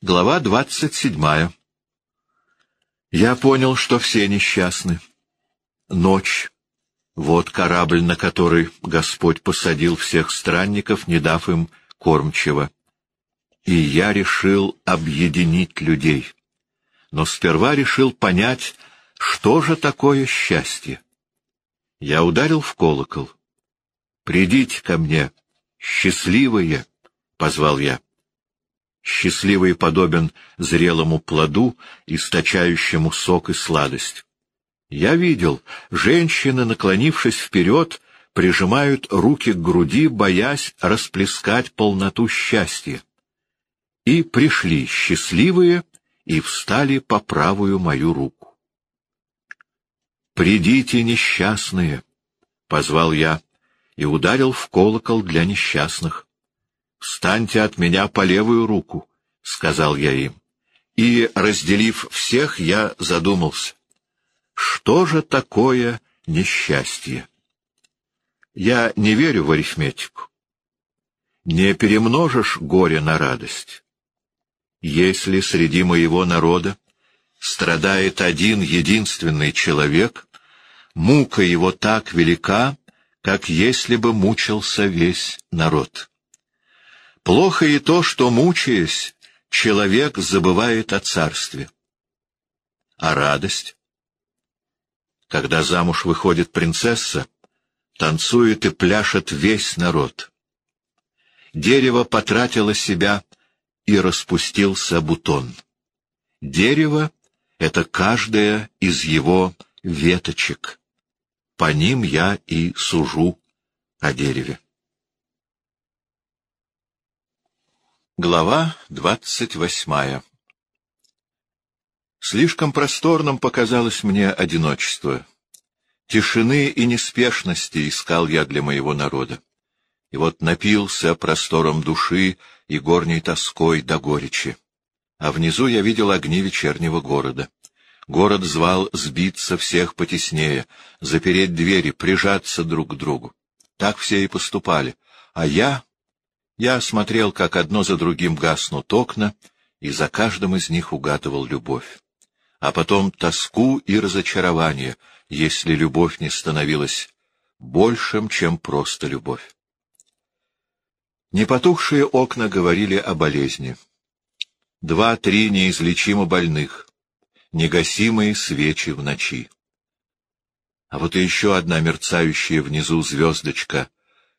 Глава двадцать седьмая. Я понял, что все несчастны. Ночь. Вот корабль, на который Господь посадил всех странников, не дав им кормчего. И я решил объединить людей. Но сперва решил понять, что же такое счастье. Я ударил в колокол. «Придите ко мне, счастливые!» — позвал я счастливый подобен зрелому плоду, источающему сок и сладость. Я видел, женщины, наклонившись вперед, прижимают руки к груди, боясь расплескать полноту счастья. И пришли счастливые и встали по правую мою руку. «Придите, несчастные!» — позвал я и ударил в колокол для несчастных. «Встаньте от меня по левую руку», — сказал я им. И, разделив всех, я задумался. Что же такое несчастье? Я не верю в арифметику. Не перемножишь горе на радость. Если среди моего народа страдает один единственный человек, мука его так велика, как если бы мучился весь народ. Плохо и то, что, мучаясь, человек забывает о царстве. А радость? Когда замуж выходит принцесса, танцует и пляшет весь народ. Дерево потратило себя, и распустился бутон. Дерево — это каждая из его веточек. По ним я и сужу о дереве. Глава двадцать восьмая Слишком просторным показалось мне одиночество. Тишины и неспешности искал я для моего народа. И вот напился простором души и горней тоской до горечи. А внизу я видел огни вечернего города. Город звал сбиться всех потеснее, запереть двери, прижаться друг к другу. Так все и поступали. А я я смотрел, как одно за другим гаснут окна, и за каждым из них угадывал любовь. А потом тоску и разочарование, если любовь не становилась большим, чем просто любовь. Непотухшие окна говорили о болезни. Два-три неизлечимо больных, негасимые свечи в ночи. А вот и еще одна мерцающая внизу звездочка.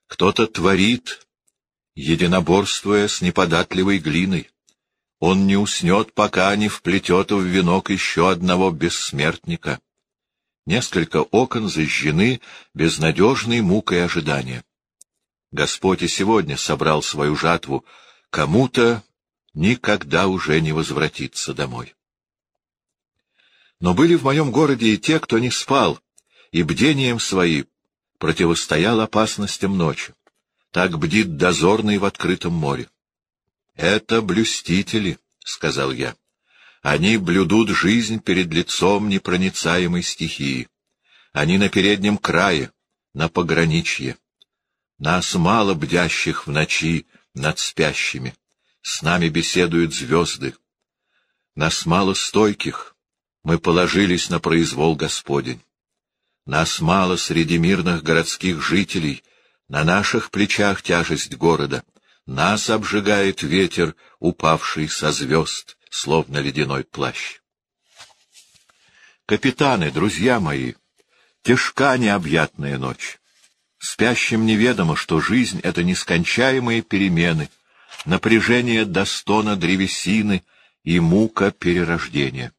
Кто-то творит, единоборствуя с неподатливой глиной. Он не уснет, пока не вплетет в венок еще одного бессмертника. Несколько окон зажжены безнадежной мукой ожидания. Господь и сегодня собрал свою жатву, кому-то никогда уже не возвратиться домой. Но были в моем городе и те, кто не спал, и бдением своим противостоял опасностям ночи. Так бдит дозорный в открытом море. — Это блюстители, — сказал я. Они блюдут жизнь перед лицом непроницаемой стихии. Они на переднем крае, на пограничье. Нас мало бдящих в ночи над спящими. С нами беседуют звезды. Нас мало стойких. Мы положились на произвол Господень. Нас мало среди мирных городских жителей, на наших плечах тяжесть города. Нас обжигает ветер, упавший со звезд, словно ледяной плащ. Капитаны, друзья мои, тяжка необъятная ночь. Спящим неведомо, что жизнь — это нескончаемые перемены, напряжение до стона древесины и мука перерождения.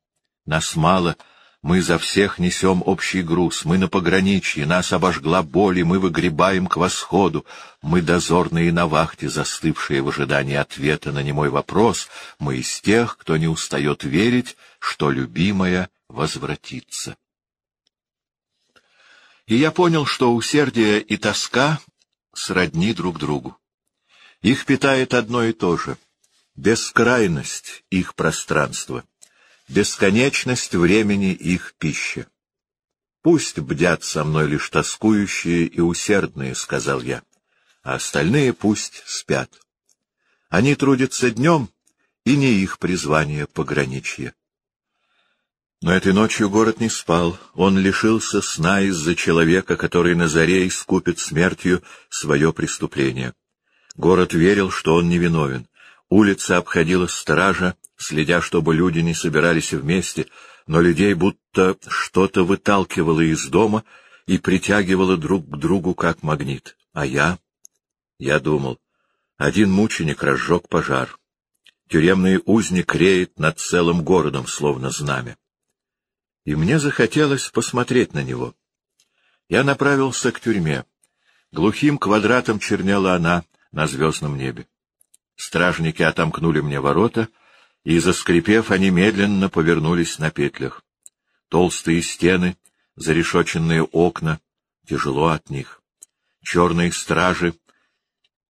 Нас мало — мы за всех несем общий груз, мы на пограничье, нас обожгла боль, и мы выгребаем к восходу. Мы дозорные на вахте, застывшие в ожидании ответа на немой вопрос. Мы из тех, кто не устает верить, что любимая возвратится. И я понял, что усердие и тоска сродни друг другу. Их питает одно и то же — бескрайность их пространства бесконечность времени их пищи. «Пусть бдят со мной лишь тоскующие и усердные», — сказал я, — «а остальные пусть спят. Они трудятся днем и не их призвание пограничье. Но этой ночью город не спал, он лишился сна из-за человека, который на заре искупит смертью свое преступление. Город верил, что он невиновен. Улица обходила стража, следя, чтобы люди не собирались вместе, но людей будто что-то выталкивало из дома и притягивало друг к другу, как магнит. А я? Я думал, один мученик разжег пожар. Тюремный узник реет над целым городом, словно знамя и мне захотелось посмотреть на него. Я направился к тюрьме. Глухим квадратом чернела она на звездном небе. Стражники отомкнули мне ворота, и, заскрипев, они медленно повернулись на петлях. Толстые стены, зарешоченные окна, тяжело от них. Черные стражи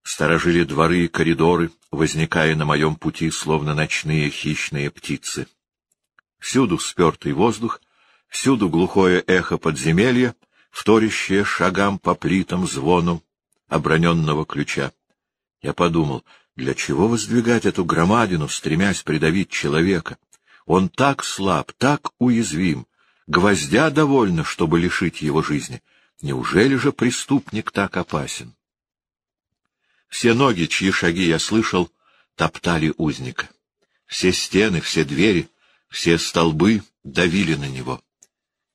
сторожили дворы и коридоры, возникая на моем пути, словно ночные хищные птицы. Всюду спертый воздух, всюду глухое эхо подземелья, вторящее шагам по плитам звону оброненного ключа. Я подумал, для чего воздвигать эту громадину, стремясь придавить человека? Он так слаб, так уязвим. Гвоздя довольно, чтобы лишить его жизни. Неужели же преступник так опасен? Все ноги, чьи шаги я слышал, топтали узника. Все стены, все двери — все столбы давили на него.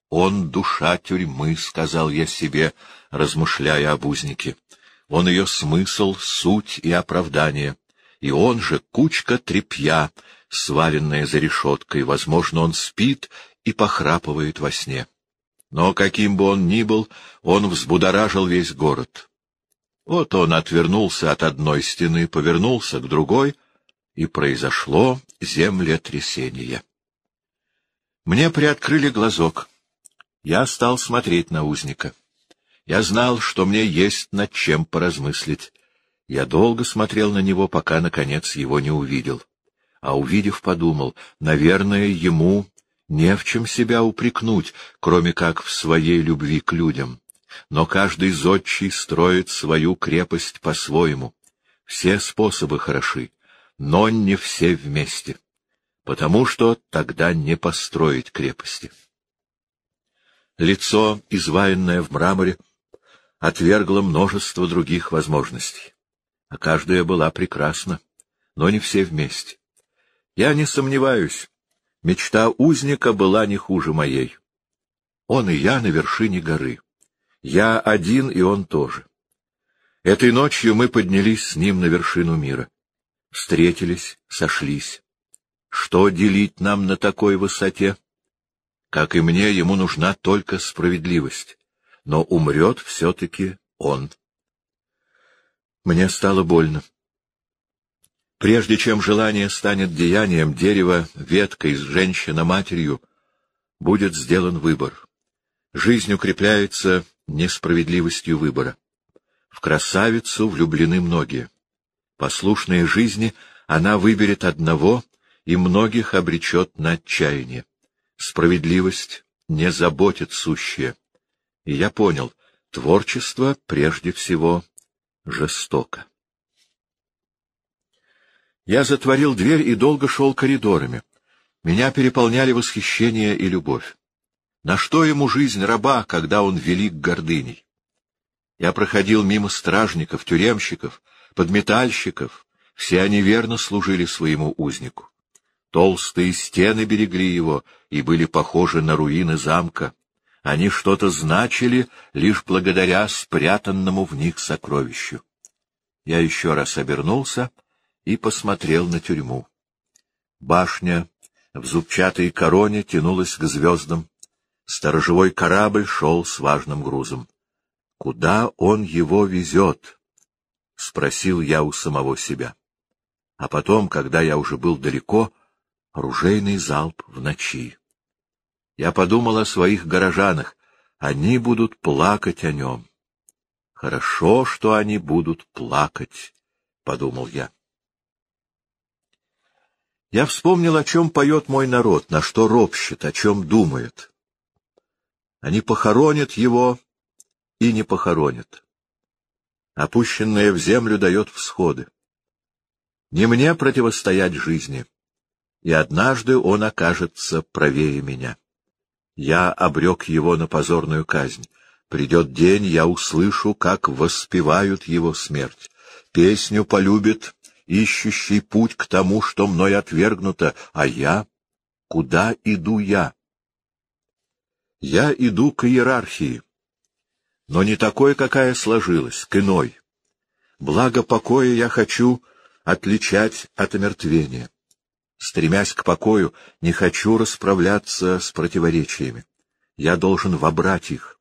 «Он — душа тюрьмы», — сказал я себе, размышляя об узнике. «Он ее смысл, суть и оправдание. И он же кучка тряпья, сваленная за решеткой. Возможно, он спит и похрапывает во сне. Но каким бы он ни был, он взбудоражил весь город. Вот он отвернулся от одной стены, повернулся к другой, и произошло землетрясение. Мне приоткрыли глазок. Я стал смотреть на узника. Я знал, что мне есть над чем поразмыслить. Я долго смотрел на него, пока, наконец, его не увидел. А увидев, подумал, наверное, ему не в чем себя упрекнуть, кроме как в своей любви к людям. Но каждый зодчий строит свою крепость по-своему. Все способы хороши, но не все вместе потому что тогда не построить крепости. Лицо, изваянное в мраморе, отвергло множество других возможностей, а каждая была прекрасна, но не все вместе. Я не сомневаюсь, мечта узника была не хуже моей. Он и я на вершине горы. Я один, и он тоже. Этой ночью мы поднялись с ним на вершину мира. Встретились, сошлись. Что делить нам на такой высоте? Как и мне, ему нужна только справедливость, но умрет все-таки он. Мне стало больно. Прежде чем желание станет деянием, дерево, веткой, с женщина-матерью, будет сделан выбор. Жизнь укрепляется несправедливостью выбора. В красавицу влюблены многие. Послушные жизни она выберет одного и многих обречет на отчаяние. Справедливость не заботит сущее. И я понял, творчество прежде всего жестоко. Я затворил дверь и долго шел коридорами. Меня переполняли восхищение и любовь. На что ему жизнь раба, когда он велик гордыней? Я проходил мимо стражников, тюремщиков, подметальщиков. Все они верно служили своему узнику. Толстые стены берегли его и были похожи на руины замка. Они что-то значили лишь благодаря спрятанному в них сокровищу. Я еще раз обернулся и посмотрел на тюрьму. Башня в зубчатой короне тянулась к звездам. Сторожевой корабль шел с важным грузом. Куда он его везет? — спросил я у самого себя. А потом, когда я уже был далеко, — Оружейный залп в ночи. Я подумал о своих горожанах. Они будут плакать о нем. Хорошо, что они будут плакать, — подумал я. Я вспомнил, о чем поет мой народ, на что ропщет, о чем думает. Они похоронят его и не похоронят. Опущенное в землю дает всходы. Не мне противостоять жизни, и однажды он окажется правее меня. Я обрек его на позорную казнь. Придет день, я услышу, как воспевают его смерть. Песню полюбит ищущий путь к тому, что мной отвергнуто, а я? Куда иду я? Я иду к иерархии, но не такой, какая сложилась, к иной. Благо покоя я хочу отличать от омертвения. Стремясь к покою, не хочу расправляться с противоречиями. Я должен вобрать их,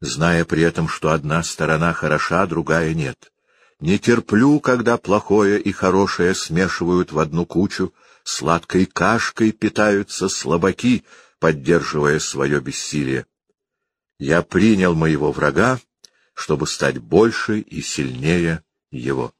зная при этом, что одна сторона хороша, другая нет. Не терплю, когда плохое и хорошее смешивают в одну кучу, сладкой кашкой питаются слабаки, поддерживая свое бессилие. Я принял моего врага, чтобы стать больше и сильнее его.